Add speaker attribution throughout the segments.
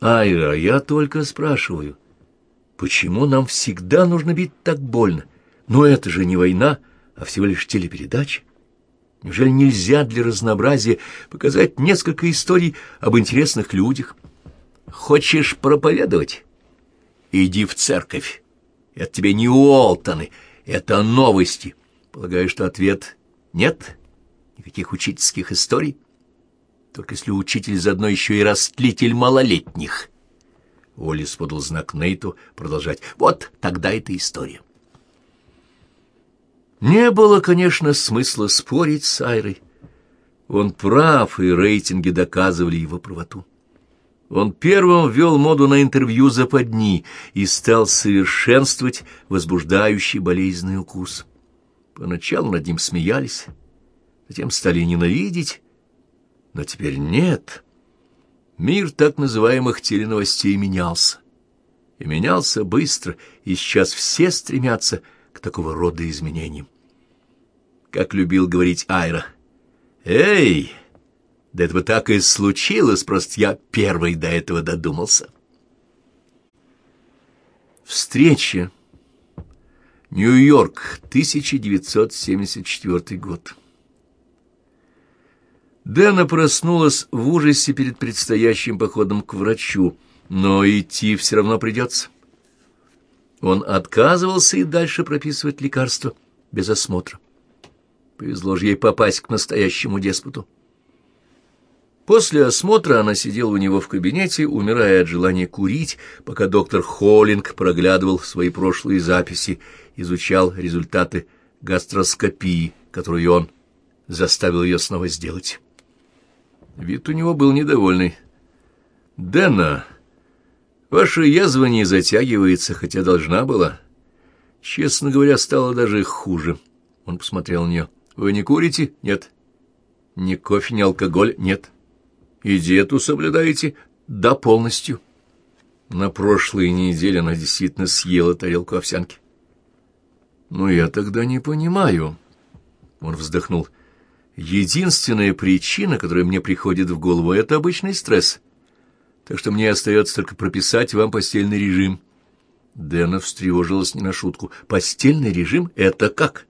Speaker 1: Айра, я только спрашиваю, почему нам всегда нужно бить так больно? Но это же не война, а всего лишь телепередача. Неужели нельзя для разнообразия показать несколько историй об интересных людях? Хочешь проповедовать? Иди в церковь. Это тебе не Уолтоны, это новости. Полагаю, что ответ нет? Никаких учительских историй? Только если учитель заодно еще и растлитель малолетних. Уоллес подал знак Нейту продолжать. Вот тогда эта история. Не было, конечно, смысла спорить с Айрой. Он прав, и рейтинги доказывали его правоту. Он первым ввел моду на интервью западни и стал совершенствовать возбуждающий болезненный укус. Поначалу над ним смеялись, затем стали ненавидеть, но теперь нет. Мир так называемых теленовостей менялся. И менялся быстро, и сейчас все стремятся к такого рода изменениям. Как любил говорить Айра. «Эй, да это бы так и случилось, просто я первый до этого додумался». Встреча. Нью-Йорк, 1974 год. Дэна проснулась в ужасе перед предстоящим походом к врачу, но идти все равно придется. Он отказывался и дальше прописывать лекарства без осмотра. Повезло же ей попасть к настоящему деспоту. После осмотра она сидела у него в кабинете, умирая от желания курить, пока доктор Холлинг проглядывал свои прошлые записи, изучал результаты гастроскопии, которую он заставил ее снова сделать. Вид у него был недовольный. «Дэна, ваша язва не затягивается, хотя должна была. Честно говоря, стало даже хуже». Он посмотрел на нее. «Вы не курите?» «Нет». «Ни кофе, ни алкоголь?» «Нет». «И диету соблюдаете?» «Да, полностью». На прошлой неделе она действительно съела тарелку овсянки. «Ну, я тогда не понимаю». Он вздохнул. Единственная причина, которая мне приходит в голову, — это обычный стресс. Так что мне остается только прописать вам постельный режим. Дэна встревожилась не на шутку. «Постельный режим — это как?»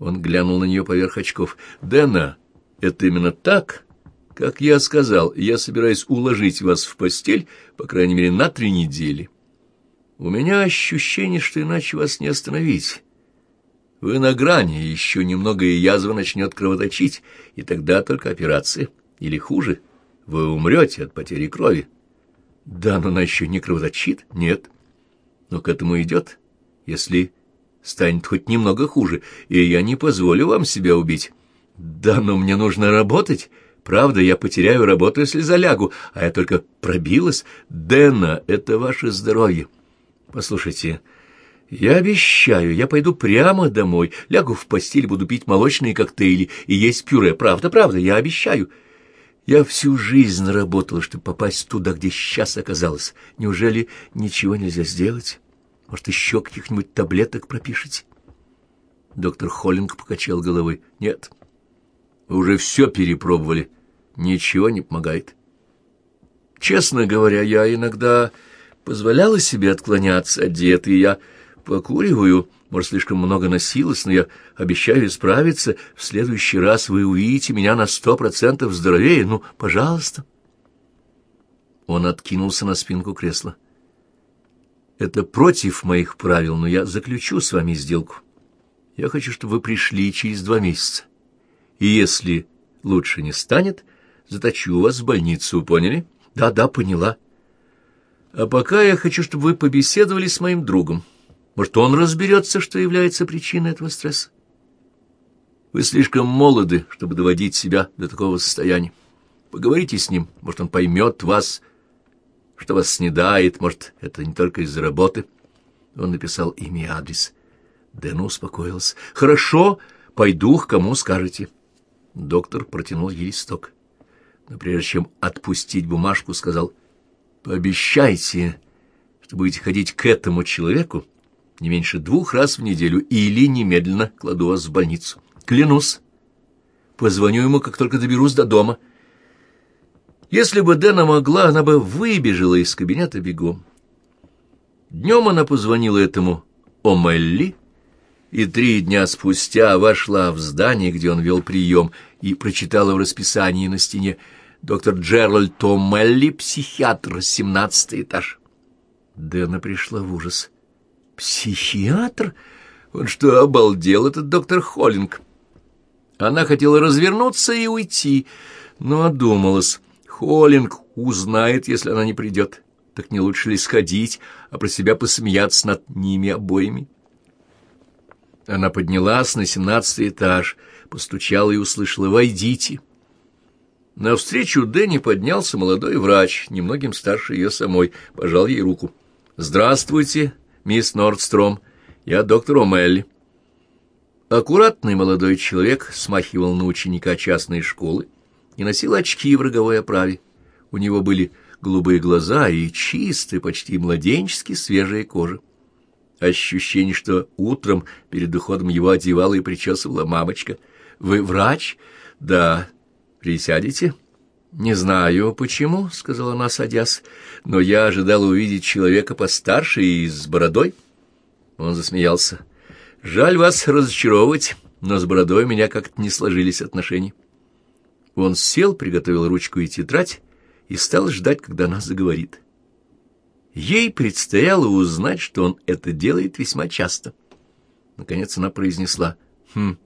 Speaker 1: Он глянул на нее поверх очков. «Дэна, это именно так?» «Как я сказал, я собираюсь уложить вас в постель, по крайней мере, на три недели. У меня ощущение, что иначе вас не остановить». Вы на грани, еще немного, и язва начнет кровоточить, и тогда только операция. Или хуже, вы умрете от потери крови. Да, но она еще не кровоточит? Нет. Но к этому идет, если станет хоть немного хуже, и я не позволю вам себя убить. Да, но мне нужно работать. Правда, я потеряю работу, если залягу, а я только пробилась. Дэна, это ваше здоровье. Послушайте, я обещаю, я пойду прямо домой, лягу в постель, буду пить молочные коктейли и есть пюре. Правда, правда, я обещаю. Я всю жизнь работала, чтобы попасть туда, где сейчас оказалась. Неужели ничего нельзя сделать? Может, еще каких-нибудь таблеток пропишете? Доктор Холлинг покачал головой. Нет, вы уже все перепробовали. Ничего не помогает. Честно говоря, я иногда позволяла себе отклоняться от диеты, и я Покуриваю, может, слишком много носилось, но я обещаю исправиться. В следующий раз вы увидите меня на сто процентов здоровее. Ну, пожалуйста. Он откинулся на спинку кресла. Это против моих правил, но я заключу с вами сделку. Я хочу, чтобы вы пришли через два месяца. И если лучше не станет, заточу вас в больницу, поняли? Да-да, поняла. А пока я хочу, чтобы вы побеседовали с моим другом. Может, он разберется, что является причиной этого стресса? Вы слишком молоды, чтобы доводить себя до такого состояния. Поговорите с ним, может, он поймет вас, что вас снедает, может, это не только из-за работы. Он написал имя и адрес. Дэна успокоился. «Хорошо, пойду, к кому скажете». Доктор протянул ей листок. Но прежде чем отпустить бумажку, сказал, «Пообещайте, что будете ходить к этому человеку, не меньше двух раз в неделю, или немедленно кладу вас в больницу. Клянусь. Позвоню ему, как только доберусь до дома. Если бы Дэна могла, она бы выбежала из кабинета бегом. Днем она позвонила этому Омелли, и три дня спустя вошла в здание, где он вел прием, и прочитала в расписании на стене «Доктор Джеральд Омелли, психиатр, семнадцатый этаж». Дэна пришла в ужас. «Психиатр? Он что, обалдел, этот доктор Холлинг?» Она хотела развернуться и уйти, но одумалась. Холлинг узнает, если она не придет. Так не лучше ли сходить, а про себя посмеяться над ними обоими? Она поднялась на семнадцатый этаж, постучала и услышала «Войдите». Навстречу Дэнни поднялся молодой врач, немногим старше ее самой, пожал ей руку. «Здравствуйте, мисс Нордстром, я доктор О'Мелли». Аккуратный молодой человек смахивал на ученика частной школы и носил очки в роговой оправе. У него были голубые глаза и чистая, почти младенчески свежая кожа. Ощущение, что утром перед уходом его одевала и причесывала мамочка. «Вы врач?» «Да. Присядете?» «Не знаю, почему», — сказала она, садясь, — «но я ожидала увидеть человека постарше и с бородой». Он засмеялся. «Жаль вас разочаровывать, но с бородой у меня как-то не сложились отношения». Он сел, приготовил ручку и тетрадь и стал ждать, когда она заговорит. Ей предстояло узнать, что он это делает весьма часто. Наконец она произнесла, «Хм,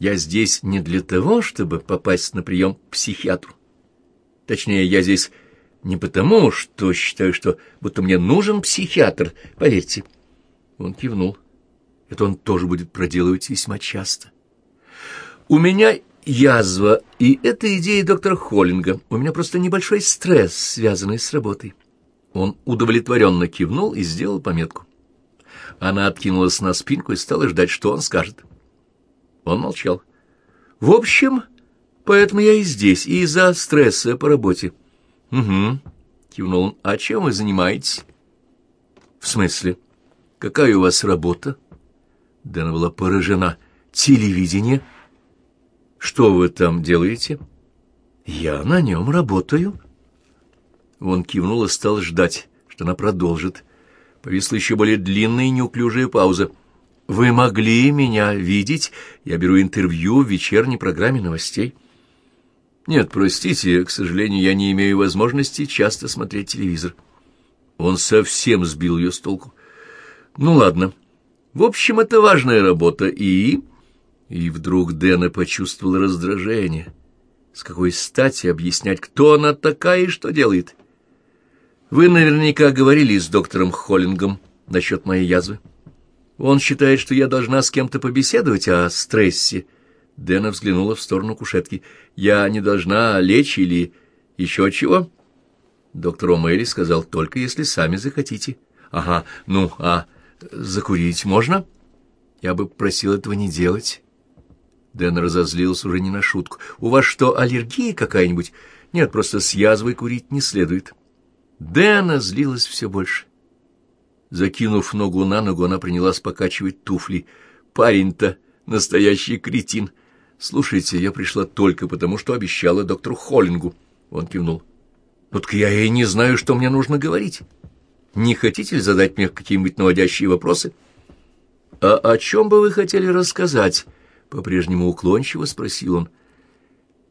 Speaker 1: я здесь не для того, чтобы попасть на прием к психиатру. Точнее, я здесь не потому, что считаю, что будто мне нужен психиатр, поверьте». Он кивнул. Это он тоже будет проделывать весьма часто. «У меня язва, и это идея доктора Холлинга. У меня просто небольшой стресс, связанный с работой». Он удовлетворенно кивнул и сделал пометку. Она откинулась на спинку и стала ждать, что он скажет. Он молчал. «В общем, поэтому я и здесь, и из-за стресса по работе». «Угу», — кивнул он. «А чем вы занимаетесь?» «В смысле? Какая у вас работа?» Дэна была поражена. «Телевидение?» «Что вы там делаете?» «Я на нем работаю». Он кивнул и стал ждать, что она продолжит. Повисла еще более длинная и неуклюжая пауза. «Вы могли меня видеть? Я беру интервью в вечерней программе новостей». «Нет, простите, к сожалению, я не имею возможности часто смотреть телевизор». Он совсем сбил ее с толку. «Ну ладно. В общем, это важная работа, и...» И вдруг Дэна почувствовала раздражение. С какой стати объяснять, кто она такая и что делает? Вы наверняка говорили с доктором Холлингом насчет моей язвы. Он считает, что я должна с кем-то побеседовать о стрессе. Дэна взглянула в сторону кушетки. Я не должна лечь или еще чего? Доктор О'Мэри сказал, только если сами захотите. Ага, ну, а закурить можно? Я бы просил этого не делать. Дэн разозлился уже не на шутку. «У вас что, аллергия какая-нибудь?» «Нет, просто с язвой курить не следует». Дэна злилась все больше. Закинув ногу на ногу, она принялась покачивать туфли. Парень-то настоящий кретин. Слушайте, я пришла только потому, что обещала доктору Холлингу. Он кивнул. Вот я и не знаю, что мне нужно говорить. Не хотите ли задать мне какие-нибудь наводящие вопросы? А о чем бы вы хотели рассказать? По-прежнему уклончиво спросил он. —